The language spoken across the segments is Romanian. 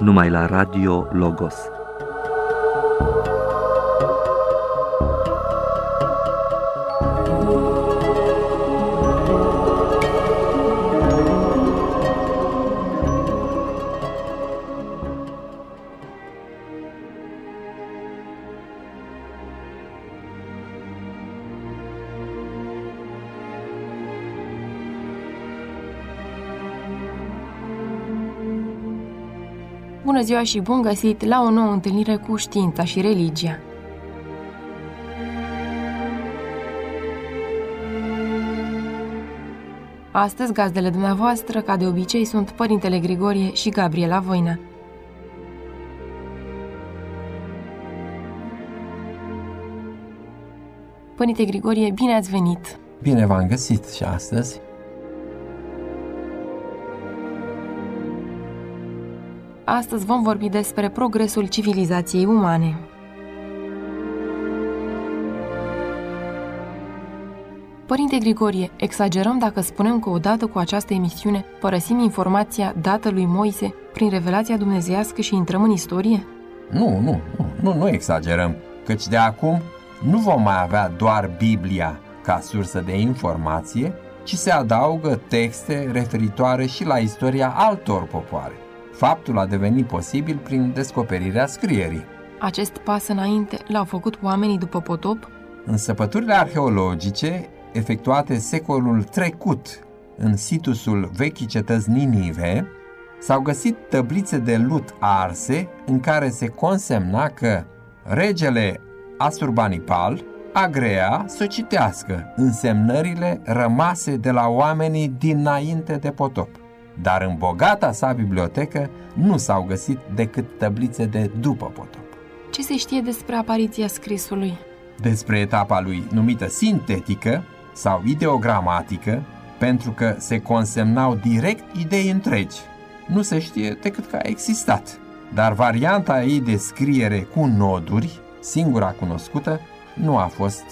numai la Radio Logos. Bună ziua și bun găsit la o nouă întâlnire cu știința și religia. Astăzi, gazdele dumneavoastră, ca de obicei, sunt Părintele Grigorie și Gabriela Voina. Părinte Grigorie, bine ați venit! Bine v-am găsit și astăzi. Astăzi vom vorbi despre progresul civilizației umane. Părinte Grigorie, exagerăm dacă spunem că odată cu această emisiune părăsim informația dată lui Moise prin revelația dumnezeiască și intrăm în istorie? Nu, nu, nu, nu, nu exagerăm, căci de acum nu vom mai avea doar Biblia ca sursă de informație, ci se adaugă texte referitoare și la istoria altor popoare. Faptul a devenit posibil prin descoperirea scrierii. Acest pas înainte l-au făcut oamenii după potop? În săpăturile arheologice efectuate secolul trecut în situsul vechii cetăți Ninive, s-au găsit tăblițe de lut arse în care se consemna că regele Asurbanipal agrea să citească însemnările rămase de la oamenii dinainte de potop. Dar în bogata sa bibliotecă nu s-au găsit decât tăblițe de după potop. Ce se știe despre apariția scrisului? Despre etapa lui numită sintetică sau ideogramatică, pentru că se consemnau direct idei întregi. Nu se știe decât că a existat, dar varianta ei de scriere cu noduri, singura cunoscută, nu a fost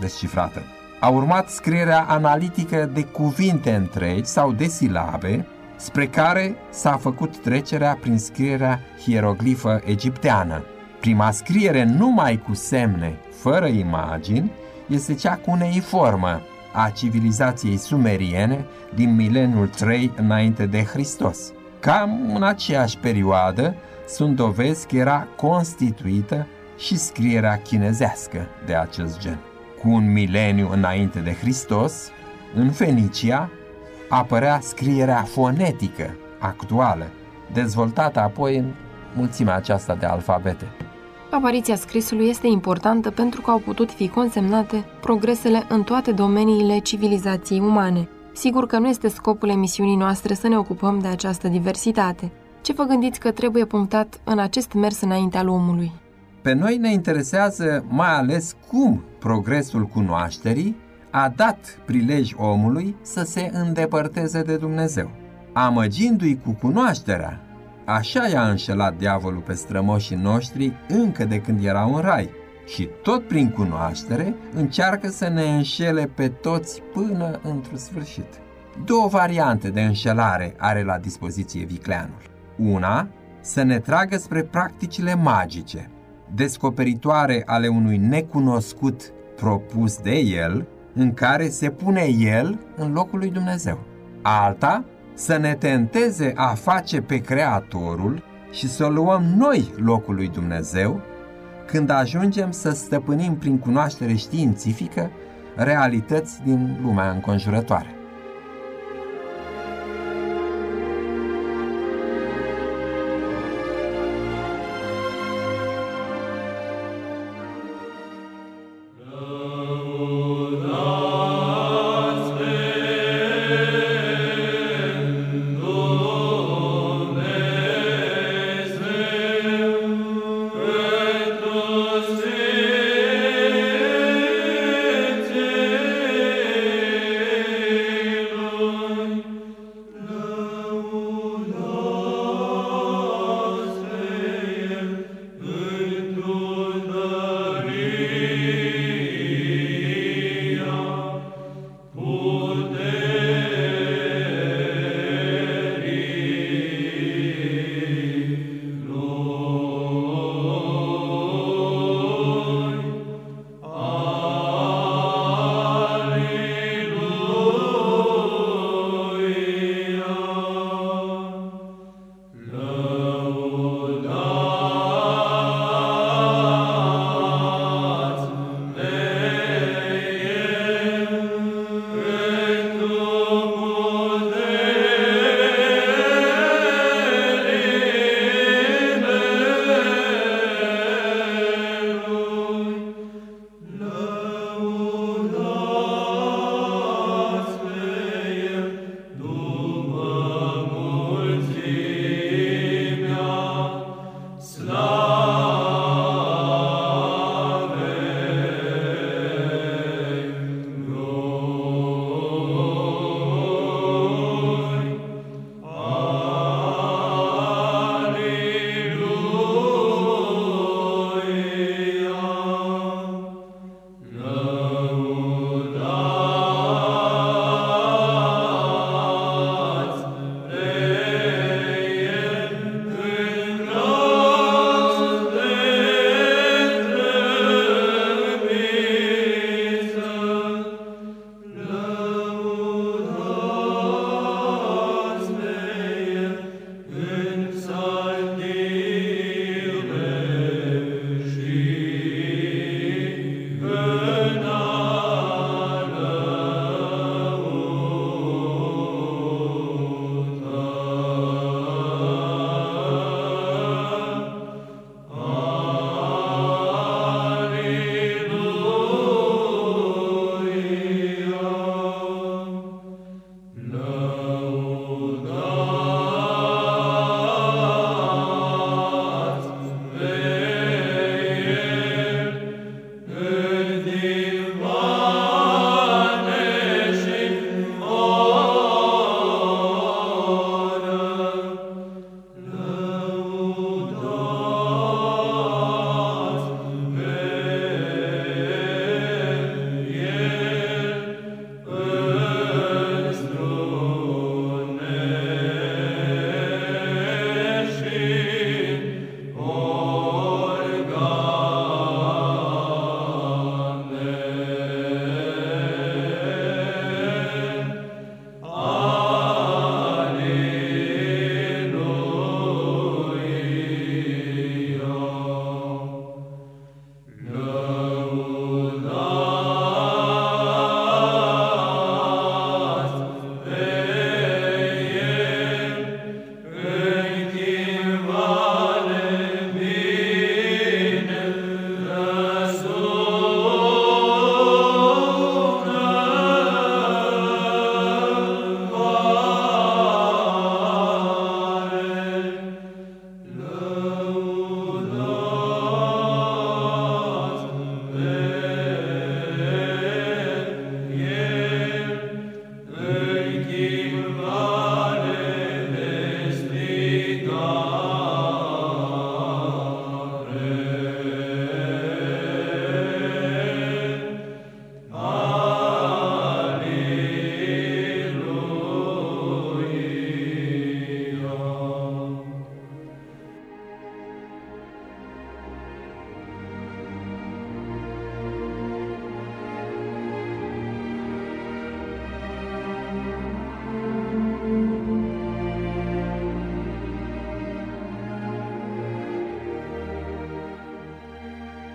descifrată. A urmat scrierea analitică de cuvinte întregi sau de silabe, spre care s-a făcut trecerea prin scrierea hieroglifă egipteană. Prima scriere numai cu semne, fără imagini, este cea cuneiformă a civilizației sumeriene din mileniul 3 înainte de Hristos. Cam în aceeași perioadă sunt dovezi că era constituită și scrierea chinezească de acest gen. Cu un mileniu înainte de Hristos, în Fenicia, apărea scrierea fonetică actuală, dezvoltată apoi în mulțimea aceasta de alfabete. Apariția scrisului este importantă pentru că au putut fi consemnate progresele în toate domeniile civilizației umane. Sigur că nu este scopul emisiunii noastre să ne ocupăm de această diversitate. Ce vă gândiți că trebuie punctat în acest mers înainte al omului? Pe noi ne interesează mai ales cum progresul cunoașterii a dat prilej omului să se îndepărteze de Dumnezeu. Amăgindu-i cu cunoașterea, așa i-a înșelat diavolul pe strămoșii noștri încă de când erau în rai și tot prin cunoaștere încearcă să ne înșele pe toți până într-un sfârșit. Două variante de înșelare are la dispoziție vicleanul. Una, să ne tragă spre practicile magice, descoperitoare ale unui necunoscut propus de el, în care se pune el în locul lui Dumnezeu. Alta, să ne tenteze a face pe Creatorul și să luăm noi locul lui Dumnezeu, când ajungem să stăpânim prin cunoaștere științifică realități din lumea înconjurătoare.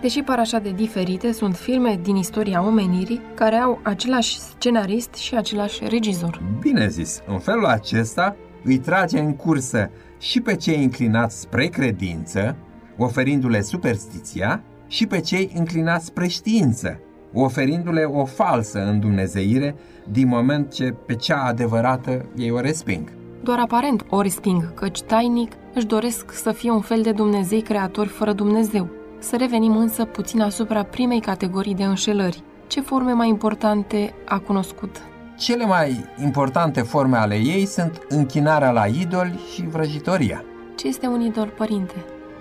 Deși par așa de diferite, sunt filme din istoria omenirii care au același scenarist și același regizor. Bine zis, în felul acesta îi trage în cursă și pe cei înclinați spre credință, oferindu-le superstiția, și pe cei înclinați spre știință, oferindu-le o falsă îndumnezeire din moment ce pe cea adevărată ei o resping. Doar aparent o resping, căci tainic își doresc să fie un fel de Dumnezei creatori fără Dumnezeu. Să revenim însă puțin asupra primei categorii de înșelări. Ce forme mai importante a cunoscut? Cele mai importante forme ale ei sunt închinarea la idoli și vrăjitoria. Ce este un idol, părinte?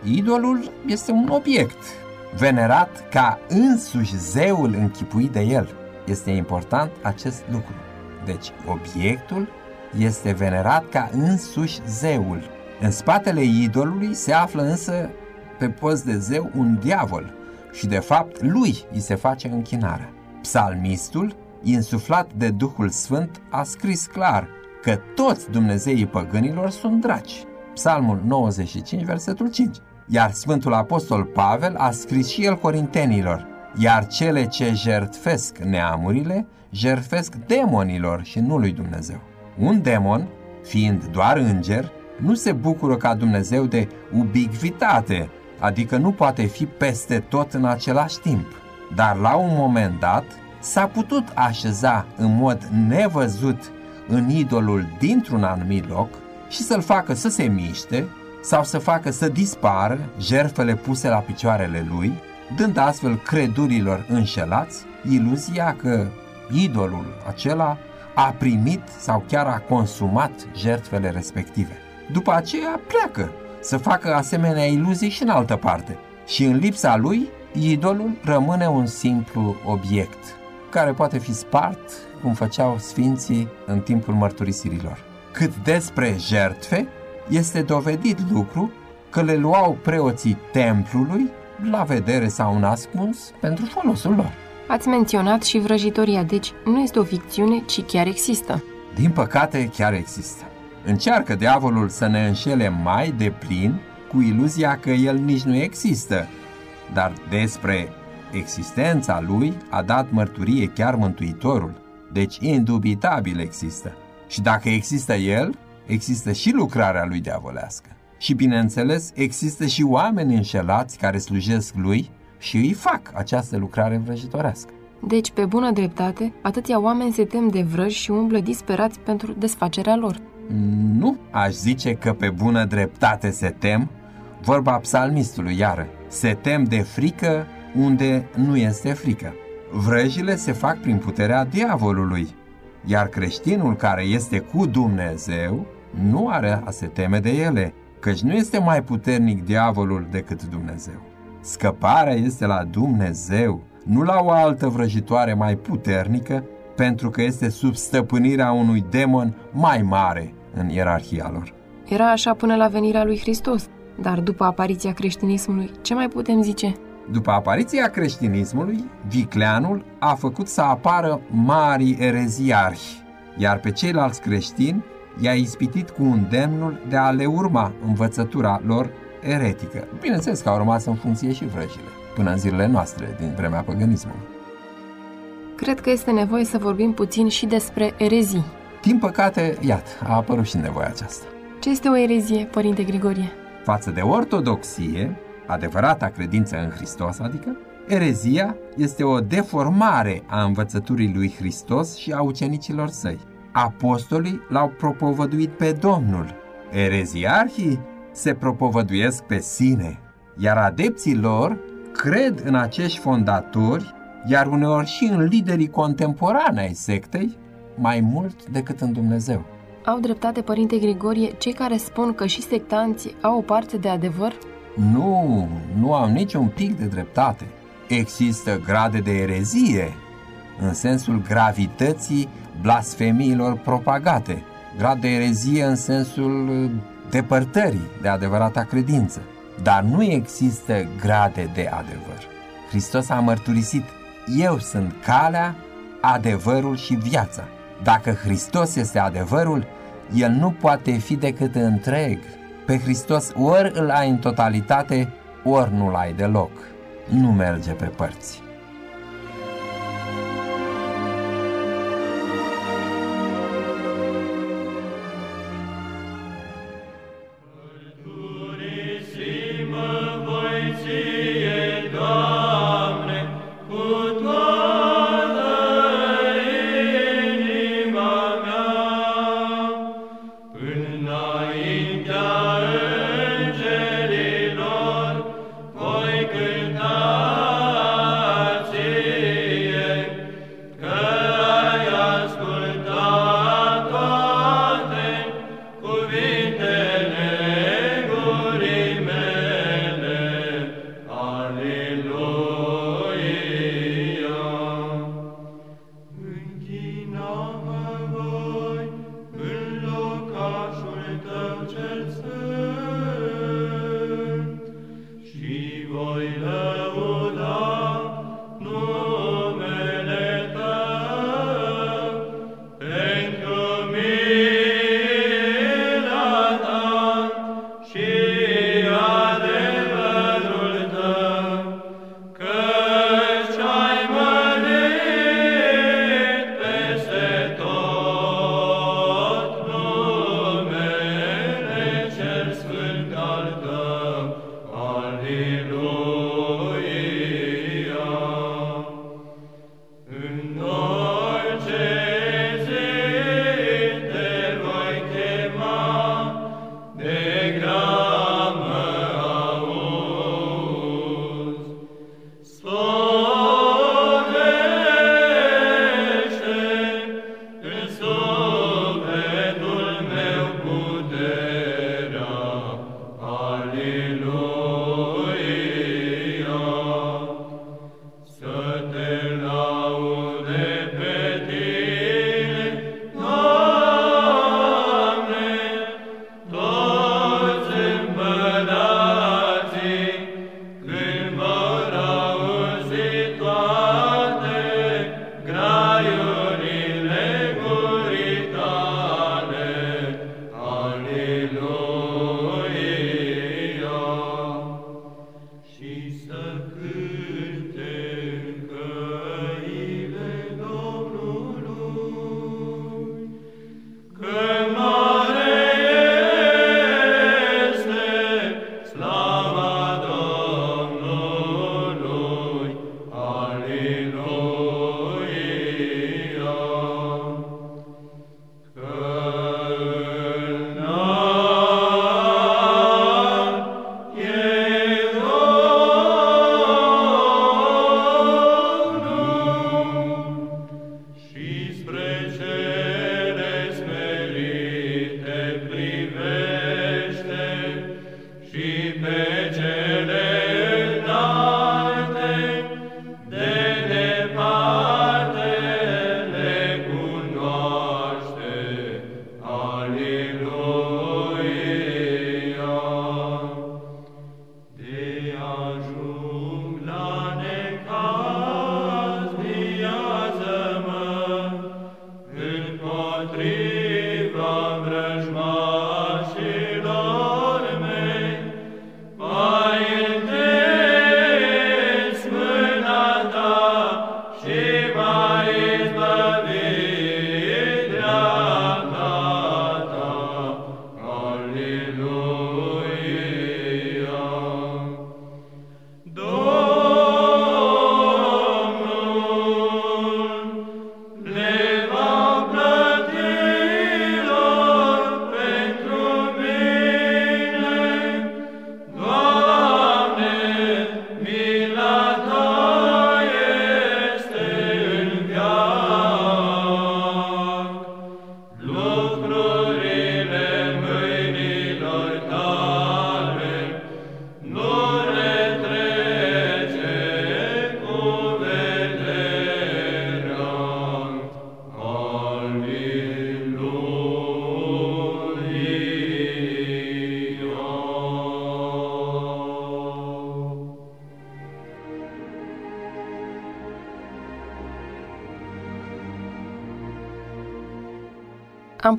Idolul este un obiect, venerat ca însuși zeul închipuit de el. Este important acest lucru. Deci, obiectul este venerat ca însuși zeul. În spatele idolului se află însă pe post de zeu un diavol și de fapt lui îi se face închinarea. Psalmistul, insuflat de Duhul Sfânt, a scris clar că toți Dumnezeii păgânilor sunt draci. Psalmul 95, versetul 5. Iar Sfântul Apostol Pavel a scris și el corintenilor, iar cele ce jertfesc neamurile, jertfesc demonilor și nu lui Dumnezeu. Un demon, fiind doar înger, nu se bucură ca Dumnezeu de ubiquitate, adică nu poate fi peste tot în același timp. Dar la un moment dat s-a putut așeza în mod nevăzut în idolul dintr-un anumit loc și să-l facă să se miște sau să facă să dispară jertfele puse la picioarele lui, dând astfel credurilor înșelați iluzia că idolul acela a primit sau chiar a consumat jertfele respective. După aceea pleacă să facă asemenea iluzii și în altă parte. Și în lipsa lui, idolul rămâne un simplu obiect, care poate fi spart, cum făceau sfinții în timpul mărturisirilor. Cât despre jertfe, este dovedit lucru că le luau preoții templului la vedere sau în ascuns pentru folosul lor. Ați menționat și vrăjitoria, deci nu este o ficțiune, ci chiar există. Din păcate, chiar există. Încearcă diavolul să ne înșele mai de plin cu iluzia că el nici nu există, dar despre existența lui a dat mărturie chiar Mântuitorul, deci indubitabil există. Și dacă există el, există și lucrarea lui diavolească. Și bineînțeles, există și oameni înșelați care slujesc lui și îi fac această lucrare vrăjitorească. Deci, pe bună dreptate, atâția oameni se tem de vrăji și umblă disperați pentru desfacerea lor. Nu aș zice că pe bună dreptate se tem, vorba psalmistului iară, se tem de frică unde nu este frică. Vrăjile se fac prin puterea diavolului, iar creștinul care este cu Dumnezeu nu are a se teme de ele, căci nu este mai puternic diavolul decât Dumnezeu. Scăparea este la Dumnezeu, nu la o altă vrăjitoare mai puternică, pentru că este sub stăpânirea unui demon mai mare în ierarhia lor. Era așa până la venirea lui Hristos, dar după apariția creștinismului, ce mai putem zice? După apariția creștinismului, Vicleanul a făcut să apară mari ereziarhi, iar pe ceilalți creștini i-a ispitit cu îndemnul de a le urma învățătura lor eretică. Bineînțeles că au rămas în funcție și vrăjile, până în zilele noastre, din vremea păgânismului. Cred că este nevoie să vorbim puțin și despre erezii. Din păcate, iată, a apărut și nevoia aceasta. Ce este o erezie, Părinte Grigorie? Față de ortodoxie, adevărata credință în Hristos, adică, erezia este o deformare a învățăturii lui Hristos și a ucenicilor săi. Apostolii l-au propovăduit pe Domnul. Ereziarhii se propovăduiesc pe sine, iar adepții lor cred în acești fondatori, iar uneori și în liderii contemporani ai sectei, mai mult decât în Dumnezeu. Au dreptate, Părinte Grigorie, cei care spun că și sectanții au o parte de adevăr? Nu, nu au niciun pic de dreptate. Există grade de erezie, în sensul gravității blasfemiilor propagate, grad de erezie în sensul depărtării de adevărata credință. Dar nu există grade de adevăr. Hristos a mărturisit, eu sunt calea, adevărul și viața. Dacă Hristos este adevărul, el nu poate fi decât întreg. Pe Hristos ori îl ai în totalitate, ori nu-l ai deloc. nu merge pe părți.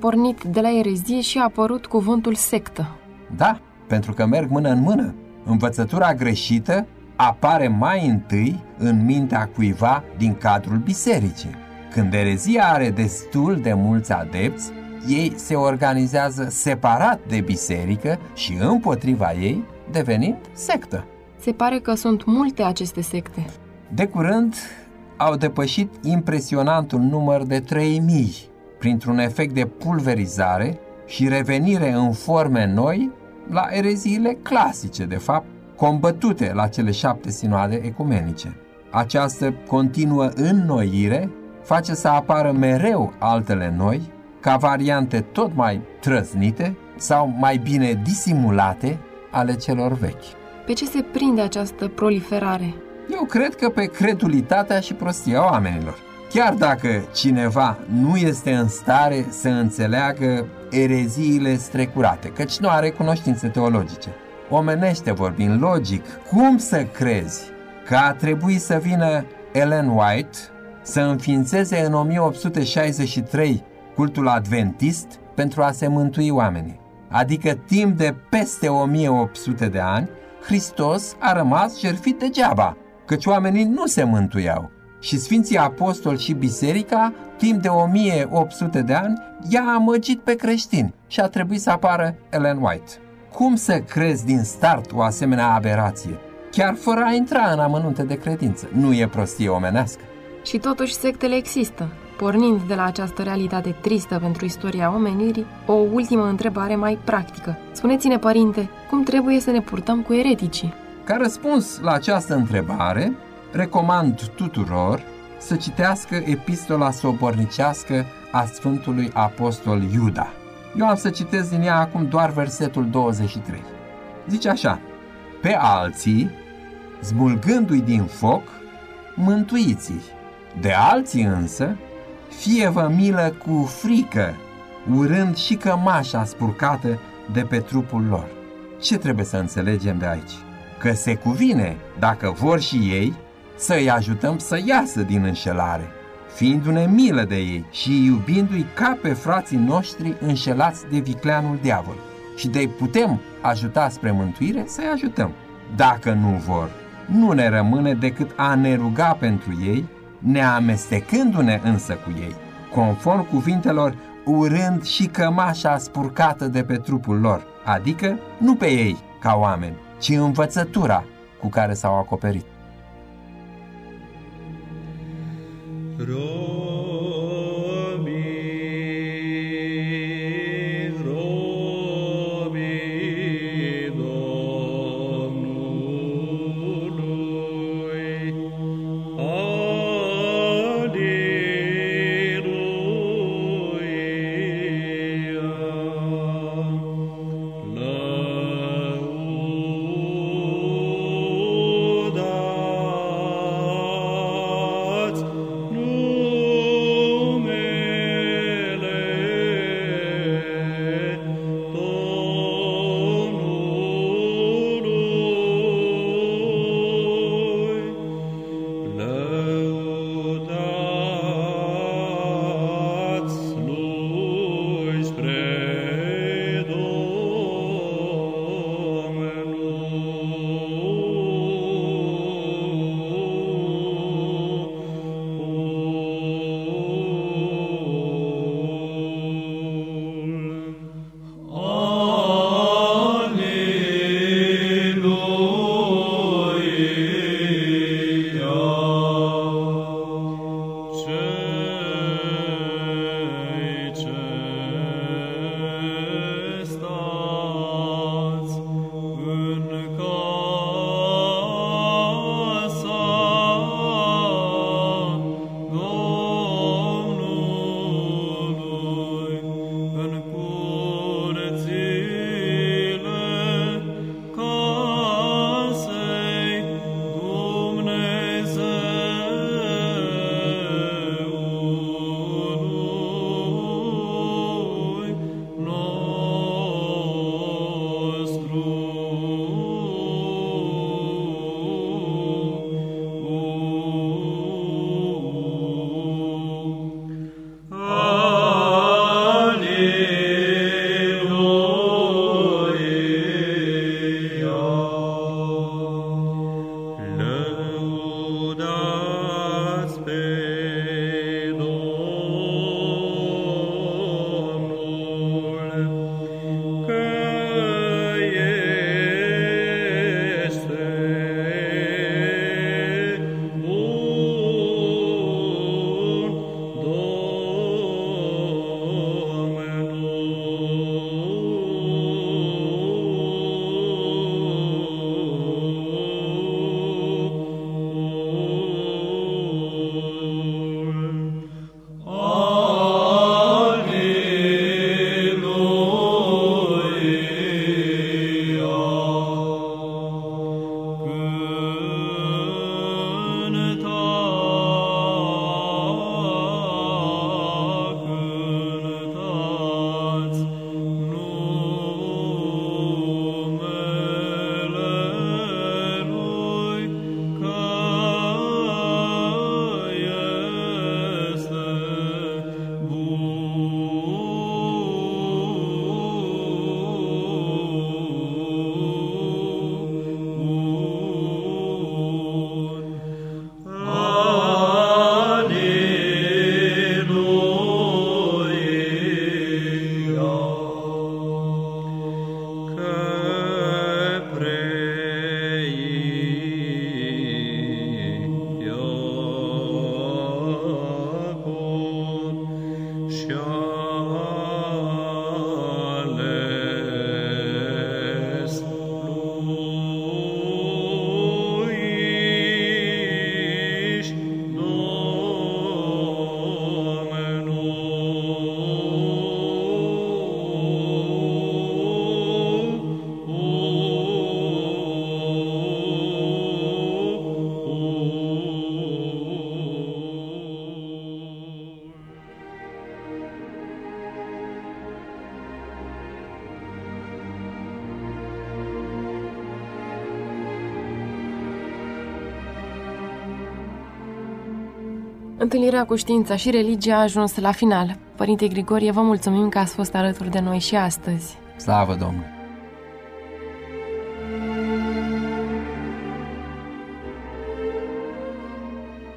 Pornit de la erezie și a apărut cuvântul sectă. Da, pentru că merg mână în mână. Învățătura greșită apare mai întâi în mintea cuiva din cadrul bisericii. Când erezia are destul de mulți adepți, ei se organizează separat de biserică și împotriva ei, devenind sectă. Se pare că sunt multe aceste secte. De curând au depășit impresionantul număr de 3000 printr-un efect de pulverizare și revenire în forme noi la ereziile clasice, de fapt, combătute la cele șapte sinoade ecumenice. Această continuă înnoire face să apară mereu altele noi, ca variante tot mai trăznite sau mai bine disimulate ale celor vechi. Pe ce se prinde această proliferare? Eu cred că pe credulitatea și prostia oamenilor. Chiar dacă cineva nu este în stare să înțeleagă ereziile strecurate, căci nu are cunoștințe teologice. Omenește vorbind logic, cum să crezi că a trebuit să vină Ellen White să înființeze în 1863 cultul adventist pentru a se mântui oamenii? Adică timp de peste 1800 de ani, Hristos a rămas jertfit degeaba, căci oamenii nu se mântuiau. Și Sfinții Apostoli și Biserica, timp de 1800 de ani, i-a amăgit pe creștini și a trebuit să apară Ellen White. Cum să crezi din start o asemenea aberație? Chiar fără a intra în amănunte de credință. Nu e prostie omenească. Și totuși sectele există. Pornind de la această realitate tristă pentru istoria omenirii, o ultimă întrebare mai practică. Spuneți-ne, părinte, cum trebuie să ne purtăm cu ereticii? Ca răspuns la această întrebare, recomand tuturor să citească epistola sobornicească a Sfântului Apostol Iuda. Eu am să citesc din ea acum doar versetul 23. Zice așa, Pe alții, smulgându-i din foc, mântuiți-i. De alții însă, fie vă milă cu frică, urând și cămașa spurcată de pe trupul lor. Ce trebuie să înțelegem de aici? Că se cuvine, dacă vor și ei, să-i ajutăm să iasă din înșelare, fiindu-ne milă de ei și iubindu-i ca pe frații noștri înșelați de vicleanul diavol. Și de-i putem ajuta spre mântuire, să-i ajutăm. Dacă nu vor, nu ne rămâne decât a ne ruga pentru ei, neamestecându-ne însă cu ei, conform cuvintelor urând și cămașa spurcată de pe trupul lor, adică nu pe ei ca oameni, ci învățătura cu care s-au acoperit. Rome. Întâlnirea cu știința și religia a ajuns la final. Părinte Grigorie, vă mulțumim că ați fost alături de noi și astăzi. Slavă Domnului!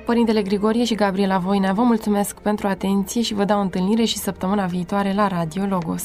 Părintele Grigorie și Gabriela Voinea vă mulțumesc pentru atenție și vă dau întâlnire și săptămâna viitoare la Radio Logos.